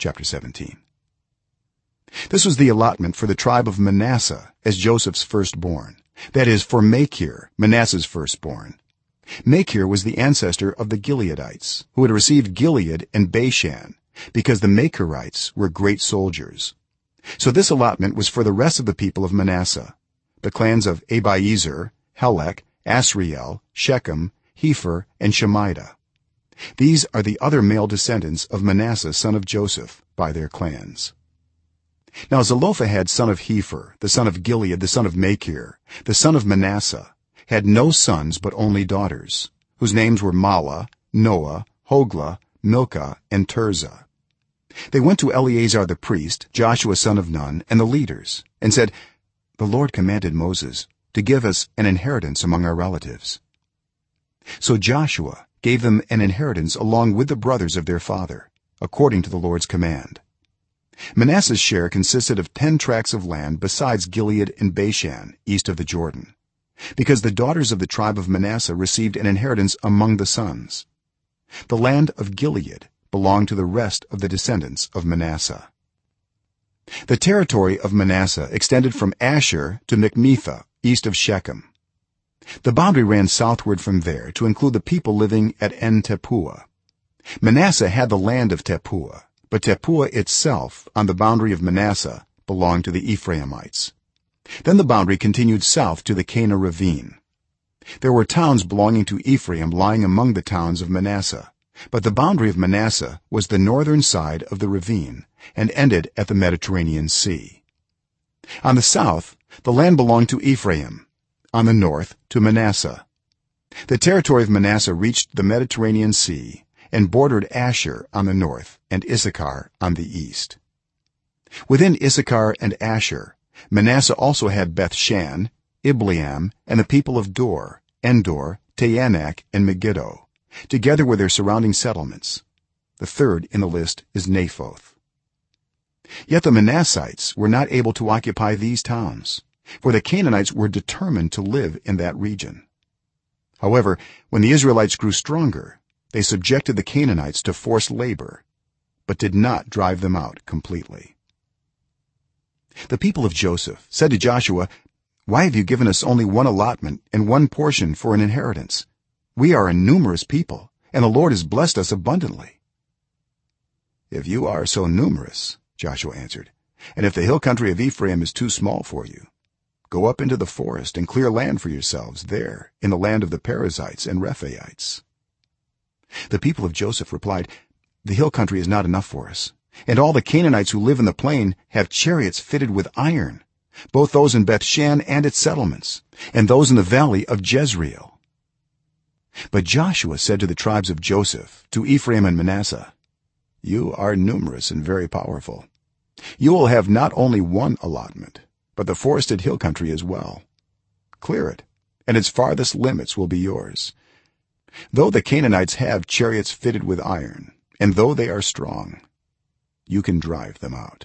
chapter 17 this was the allotment for the tribe of manasseh as joseph's firstborn. That is for machir manasseh's firstborn. Machir was the ancestor of the gileadites who had received gilead and bashan because the machirites were great soldiers. So this allotment was for the rest of the people of manasseh the clans of abiezer helek asriel shechem hepher and shemida these are the other male descendants of manasseh son of joseph by their clans. Now zelophehad son of hepher the son of gilead the son of machir the son of manasseh had no sons but only daughters whose names were mahlah noah hoglah milcah and tirzah. They went to eleazar the priest joshua son of nun and the leaders and said the lord commanded moses to give us an inheritance among our relatives. So joshua gave them an inheritance along with the brothers of their father according to the lord's command. Manasseh's share consisted of 10 tracts of land besides gilead and bashan east of the jordan because the daughters of the tribe of manasseh received an inheritance among the sons. The land of gilead belonged to the rest of the descendants of manasseh. The territory of manasseh extended from asher to michmethah east of shechem the boundary ran southward from there to include the people living at en tappuah manasseh had the land of tappuah but tappuah itself on the boundary of manasseh belonged to the ephraimites. Then the boundary continued south to the kanah ravine. There were towns belonging to ephraim lying among the towns of manasseh but the boundary of manasseh was the northern side of the ravine and ended at the mediterranean sea. On the south the land belonged to ephraim on the north to manasseh. The territory of manasseh reached the mediterranean sea and bordered asher on the north and issachar on the east. Within issachar and asher manasseh also had bethshan ibleam and the people of dor endor taanach and megiddo together with their surrounding settlements. The third in the list is naphoth. Yet the manassites were not able to occupy these towns for the canaanites were determined to live in that region. However when the israelites grew stronger they subjected the canaanites to forced labor but did not drive them out completely. The people of joseph said to joshua why have you given us only one allotment and one portion for an inheritance? We are a numerous people and the lord has blessed us abundantly. If you are so numerous joshua answered and if the hill country of ephraim is too small for you go up into the forest and clear land for yourselves there in the land of the perizzites and rephaites. The people of joseph replied the hill country is not enough for us and all the canaanites who live in the plain have chariots fitted with iron both those in bethshan and its settlements and those in the valley of jezreel. But joshua said to the tribes of joseph to ephraim and manasseh you are numerous and very powerful. You will have not only one allotment but the forested hill country as well. Clear it and its farthest limits will be yours. Though the canaanites have chariots fitted with iron and though they are strong you can drive them out